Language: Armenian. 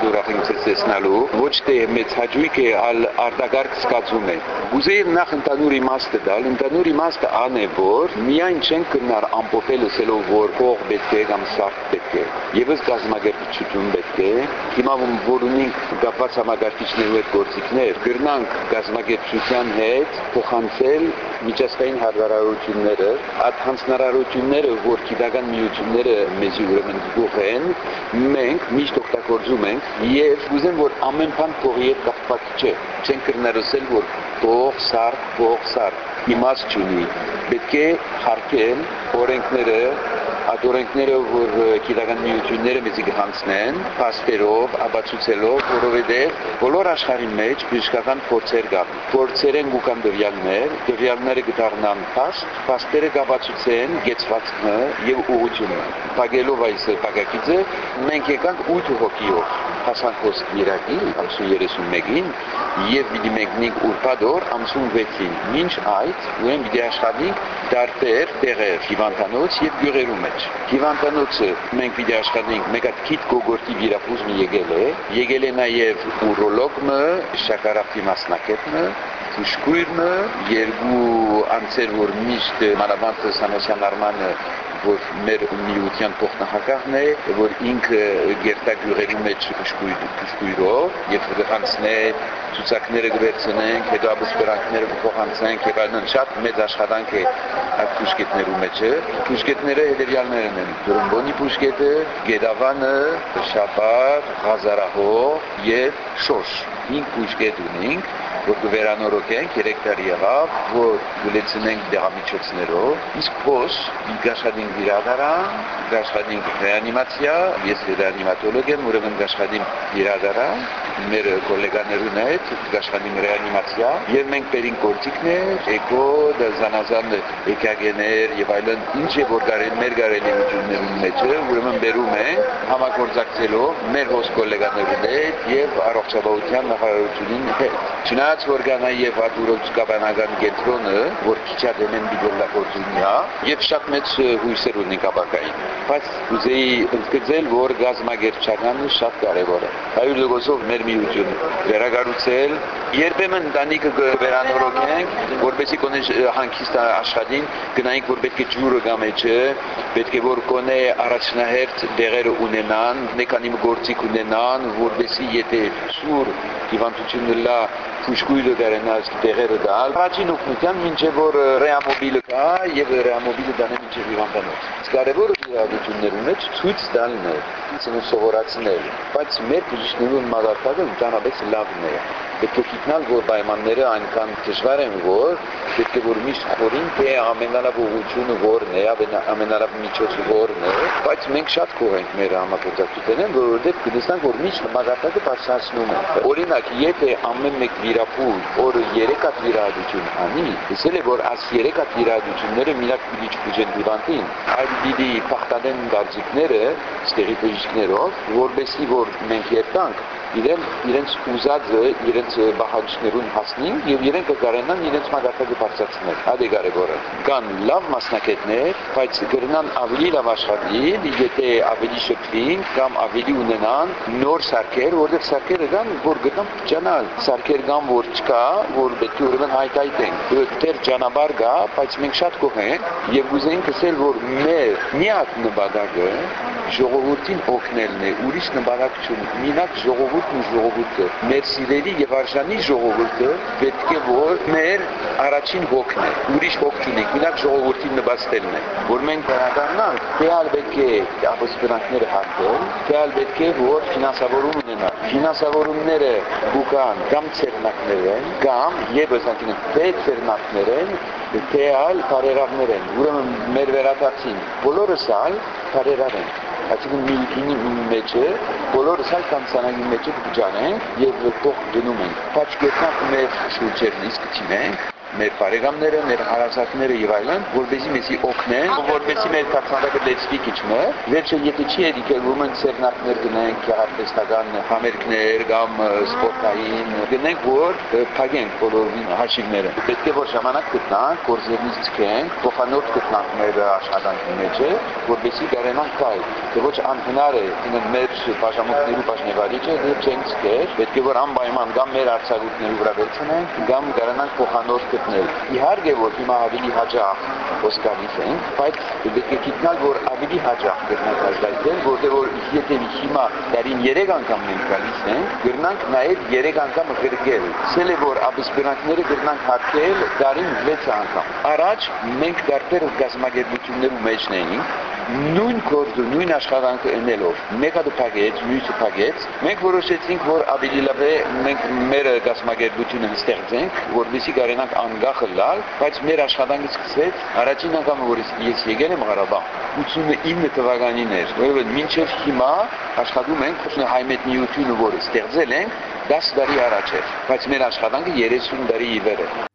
Շատ ուրախ ենք ցես տեսնալու։ Ոչ թե մեծ հաճույք է, այլ արտակարգ զգացում է։ Գուզեի նախ ընդհանուր իմաստը տալ, ընդհանուր իմաստը ան է, որ միայն չենք կնար ամփոփել ասելով, որ փող պետք է կամ սարք պետք է։ Եվս գազམ་ագործություն պետք է։ Հիմա որ ունենք կապված համագարկիչներու հետ գործիքներ, գրնանք գազམ་ագործության հետ փոխանցել միջազգային հարաբերությունները, այդ հանձնարարությունները, որ գիտական միությունները մեզի ուրեմն գողեն, մենք միշտ օգտագործում ենք եւ ուզեմ որ ամեն բան փողի հետ կապված չէ։ Չենք կրնարսել որ փող, սարք, փող, սարք իմաստ չունի։ Պետք է հարկել օրենքները ադորենքները, որ գիտական միությունները մեզ կհանցնեն, փաստերով, ապացուցելով, որովհետև բոլոր աշխարհի մեջ բժշկական փորձեր կան։ Փորձեր են գուկան դվյալներ, դվյալները կդառնան փաստ, փաստերը կապացուցեն գեցվածքը եւ ուղությունը։ Պագելով այս պագակիցը մենք եկանք 8 հոգիով հասանք հոսք Իրաքի 31-ին եւ պիտի մեկնենք ուրբադոր 56-ին։ Մինչ այդ ուրեմն պիտի աշխատենք դարբեր տեղեր հիվանդանոց եւ գյուղերում մեջ։ Հիվանդանոցը մենք պիտի աշխատենք մեկ հատ քիթ գողորտի վիրապուզմը եկել է, եկել է նաեւ ուրոլոգը, շաքարավտի մասնակետը, Շկույրը երկու անձեր որ միշտ մանավանդ Սանոսյան Արմանը որ մեր միության փոխնահակաղն է, որ ինքը գերտագյուղերի մեջ կշկույրով եւ գրանցնե ցուցակները գվերցնենք, հետո ապսպրանքները փոխանցենք եւ այլն շատ մեծ աշխատանք է այդ փուշկետներու մեջ։ Փուշկետները հետեւյալներն են. Դրոմբոնի փուշկետը, Գեդավանը, Շապար, Ղազարահող եւ Շոշ։ 5 փուշկետ ունենք որ կվերանորոգենք 3 տարի եղավ, որ գլեցնենք դեղամիջոցներով, իսկ փոս գաշխատին վիրադարան, գաշխատին ռեանիմացիա, ես ռեանիմատոլոգ եմ, ուրեմն գաշխատին վիրադարան, մեր գոլեգաներուն հետ գաշխատին ռեանիմացիա, եւ մենք բերին գործիքներ, էկո, դզանազան էկագեներ եւ այլն, ինչ է որ գարել մեր գարելիություններուն մեջ, ուրեմն բերում են համագործակցելով մեր հոս գոլեգաներուն հետ եւ առողջապահության նախարարությունին հետ։ Չնայած որ կա նաև ադուրոց-կաբանական կենտրոնը, որ քիչադենեն բիգոլակորձունյա եւ շատ մեծ հույսեր ունի կապակային։ Բայց ուզեի ընդգծել, որ գազམ་ագերչականը շատ կարեւոր է։ Հայր դոգոսով մեր միությունը վերագառուցել, երբեմն ընտանիքը վերանորոգենք, որպեսի կոնե հանգիստ աշխատին, գնայինք որ պետք է ջուրը գա մեջը, պետք է որ կոնե առաջնահերթ դեղերը ունենան, մեքանի գործիք ունենան, որպեսի եթե սուր հիվանդությունը լա քուշկույլը դրանած տեղերը դալ առաջին օգնության մինչև որ ռեամոբիլը կա եւ ռեամոբիլը դանը մինչև հիվանդանոց կարևորը իրավիճություններում մեջ ցույց տալն է ցնու սովորացնել բայց մեր բժիշկներու մագարտակը ընդհանրապես լավն է պետք է գիտնալ որ պայմանները այնքան դժվար են որ պետք է որ միշտ խորին թե ամենալավ ուղղությունը որն է ամենալավ միջոցը որն է բայց մենք շատ կող ենք մեր համագործակցություններն որովհետեւ կդեսնանք որ միշտ մագարտակը բարձրացնում է օրինակ եթե ամեն մեկ վիրապուր օրը 3 հատ վիրահատություն անի, ասել է որ աս 3 հատ վիրահատությունները միակ պիտի չբուժեն դիվանտին, այլ պիտի փախտանեն դարձիկները ստերի բժիշկներով, որբեսի որ մենք երտանք իրեն իրենց ուզածը իրենց բախաջներուն հասնին եւ իրենք կկարենան իրենց մագարտակը բարձրացնել։ Այդ է կարևորը։ Կան լավ մասնակետներ, բայց գրնան ավելի լավ աշխատել, եթե ավելի շփվին կամ ավելի ունենան նոր սարքեր, որտեղ սարքերը կան, որ գտան ճանալ։ Սարքեր կան, որ չկա, որ պետք է ուրեմն հայտայտեն։ Դեր ճանապարհ կա, բայց մենք շատ կողենք եւ ուզենք ասել, որ մեր միակ նպատակը ժողովրդին օգնելն է, ուրիշ նպատակ չունի։ Մինակ ժողովուրդն ու ժողովուրդը, մեր սիրելի եւ արժանի ժողովուրդը պետք է որ մեր առաջին հոգն է։ Ուրիշ հոգ չունի, մինակ ժողովրդին նպաստելն է։ Որ մենք դառնանք, թեալ պետք է ապստրանքները հատել, թեալ պետք է որ ֆինանսավորում ունենա։ Ֆինանսավորումները բուկան կամ ցերնակներ են, կամ եւս անքին պետ ցերնակներ են, թեալ բարերարներ են։ Ուրեմն մեր վերադարձին բոլորս ալ բարերար են այսինքն միությունի մեջ է, բոլորս այլ կանցանագի մեջ է կջանենք եւ փող դնում ենք։ Բայց գետնակ մեր շուրջերն իսկ չինենք, մեր բարեկամները, մեր հարազատները եւ այլն, որպեսզի մեզի օգնեն, որպեսզի մեր կացանդակը լեցվի քիչմը, վերջը եթե չի եկել ումեն սերնակներ գնենք, արհեստական համերգներ կամ սպորտային, գնենք որ փագենք բոլոր հաշիվները։ Պետք է որ ժամանակ գտնանք, կորզերից ցկենք, փոխանոց գտնանք մեր աշխատանքի մեջ, որպեսզի գարենանք կայ։ Թե ոչ անհնար է, ինը մեր բաժամունքների բաժնեվարիչը դեռ չենք ցկեր, պետք է որ անպայման կամ մեր արցակությունների վրա վերցնենք, կամ գարենանք փոխանոց գտնել։ Իհարկե որ հիմա ավելի հաջող ոսկալից ենք, բայց պետք է գիտնալ որ ավելի հաջող գտնանք ազդայել, որտեղ որ եթե հիմա դարին 3 անգամ մենք գալիս ենք, գրնանք նաև 3 անգամ գրգել։ Սել է որ աբսպրանքները գրնանք հարկել դարին 6 անգամ։ Առաջ մենք դարբեր գազམ་ագերություններու մեջն էինք, նույն գործը, նույն աշխատանքը ունելով, մեկը դպագեց, մյուսը փագեց, մենք որոշեցինք, որ ավելի լավ է մենք մեր գազམ་ագերությունը ստեղծենք, որովհետեւ կարենանք անգախ լալ, բայց մեր աշխատանքը սկսեց առաջին անգամ որ ես եկել եմ Ղարաբաղ 89 թվականին էր, որովհետեւ մինչև հիմա աշխատում ենք հայ մետնիությունը, որը ստեղծել ենք 10 տարի առաջ էր, բայց մեր աշխատանքը 30 տարի ի վեր է։